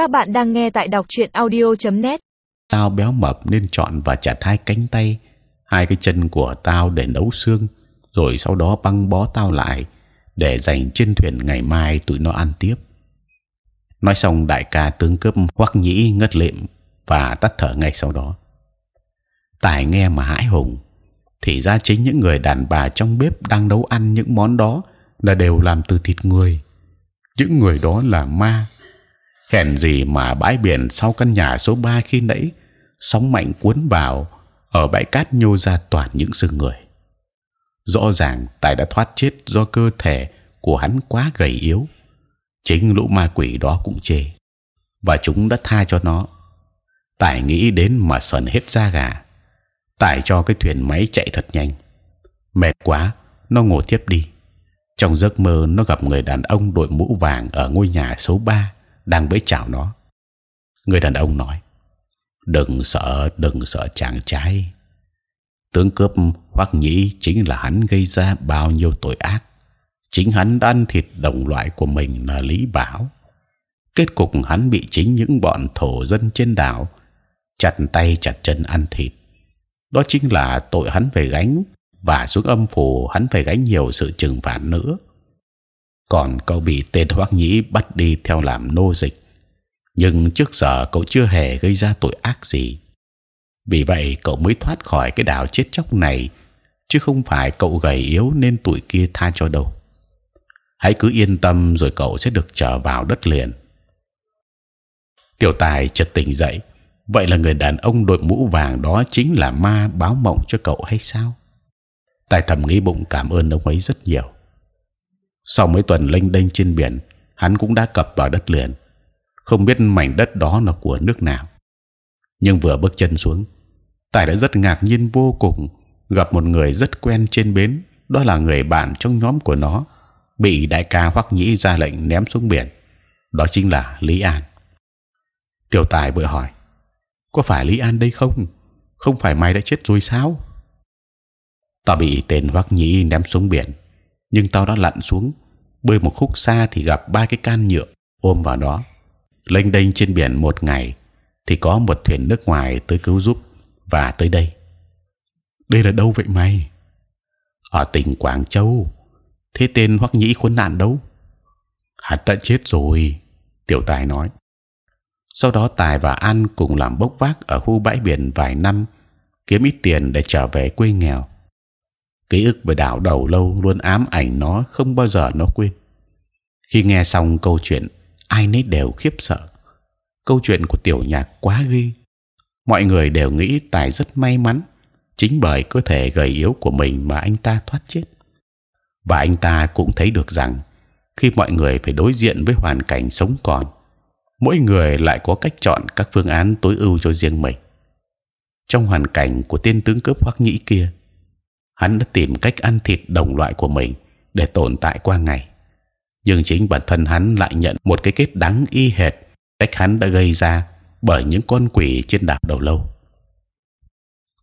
Các bạn đang nghe tại đọc truyện audio.net. Tao béo mập nên chọn và chặt hai cánh tay, hai cái chân của tao để nấu xương, rồi sau đó băng bó tao lại để dành trên thuyền ngày mai tụi nó ăn tiếp. Nói xong đại ca tướng cướp hoắc nhĩ ngất lịm và tắt thở ngay sau đó. Tài nghe mà hãi hùng, thì ra chính những người đàn bà trong bếp đang nấu ăn những món đó là đều làm từ thịt người. Những người đó là ma. Hèn gì mà bãi biển sau căn nhà số 3 khi nãy sóng mạnh cuốn vào ở bãi cát nhô ra toàn những xương người. Rõ ràng tài đã thoát chết do cơ thể của hắn quá gầy yếu. Chính lũ ma quỷ đó cũng chê và chúng đã tha cho nó. Tài nghĩ đến mà sờn hết da gà. Tài cho cái thuyền máy chạy thật nhanh. Mệt quá, nó ngồi tiếp đi. Trong giấc mơ nó gặp người đàn ông đội mũ vàng ở ngôi nhà số 3 đang bế chào nó. Người đàn ông nói: đừng sợ, đừng sợ chàng trai. Tướng cướp Hoắc Nhĩ chính là hắn gây ra bao nhiêu tội ác. Chính hắn đã ăn thịt đồng loại của mình là Lý Bảo. Kết cục hắn bị chính những bọn thổ dân trên đảo chặt tay chặt chân ăn thịt. Đó chính là tội hắn phải gánh và xuống âm phủ hắn phải gánh nhiều sự trừng phạt nữa. Còn cậu bị tên Hoắc Nhĩ bắt đi theo làm nô dịch, nhưng trước giờ cậu chưa hề gây ra tội ác gì. Vì vậy cậu mới thoát khỏi cái đảo chết chóc này, chứ không phải cậu gầy yếu nên tụi kia tha cho đâu. Hãy cứ yên tâm rồi cậu sẽ được trở vào đất liền. Tiểu Tài chợt tỉnh dậy. Vậy là người đàn ông đội mũ vàng đó chính là ma báo mộng cho cậu hay sao? Tài thầm nghĩ bụng cảm ơn ông ấy rất nhiều. Sau mấy tuần lênh đênh trên biển, hắn cũng đã cập vào đất liền. Không biết mảnh đất đó là của nước nào. Nhưng vừa bước chân xuống, Tài đã rất ngạc nhiên vô cùng gặp một người rất quen trên bến. Đó là người bạn trong nhóm của nó bị đại ca Hoắc Nhĩ ra lệnh ném xuống biển. Đó chính là Lý An. Tiểu Tài vội hỏi, có phải Lý An đây không? Không phải mày đã chết rồi sao? Tao bị tên Hoắc Nhĩ ném xuống biển, nhưng tao đã lặn xuống, bơi một khúc xa thì gặp ba cái can nhựa ôm vào đó. lênh đênh trên biển một ngày, thì có một thuyền nước ngoài tới cứu giúp và tới đây. Đây là đâu vậy mày? Ở tỉnh Quảng Châu. Thế tên Hoắc Nhĩ khốn nạn đâu? Hắn đã chết rồi. Tiểu Tài nói. Sau đó Tài và An cùng làm bốc vác ở khu bãi biển vài năm, kiếm ít tiền để trở về quê nghèo. Ký ức về đảo đầu lâu luôn ám ảnh nó, không bao giờ nó quên. Khi nghe xong câu chuyện, ai nấy đều khiếp sợ. Câu chuyện của Tiểu Nhạc quá ghê. Mọi người đều nghĩ Tài rất may mắn, chính bởi cơ thể gầy yếu của mình mà anh ta thoát chết. Và anh ta cũng thấy được rằng khi mọi người phải đối diện với hoàn cảnh sống còn mỗi người lại có cách chọn các phương án tối ưu cho riêng mình. Trong hoàn cảnh của tên tướng cướp hoắc nhĩ kia, hắn đã tìm cách ăn thịt đồng loại của mình để tồn tại qua ngày. Nhưng chính bản thân hắn lại nhận một cái kết đắng y hệt cách hắn đã gây ra bởi những con quỷ trên đảo đầu lâu.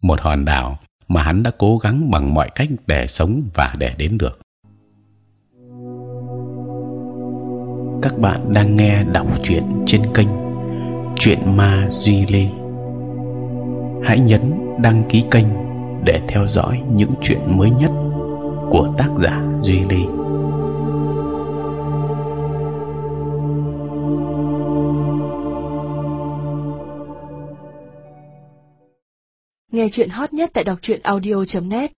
Một hòn đảo mà hắn đã cố gắng bằng mọi cách để sống và để đến được. Các bạn đang nghe đọc truyện trên kênh Chuyện Ma Duy Lê. Hãy nhấn đăng ký kênh để theo dõi những chuyện mới nhất của tác giả Duy Ly. Nghe chuyện hot nhất tại đọc truyện audio.net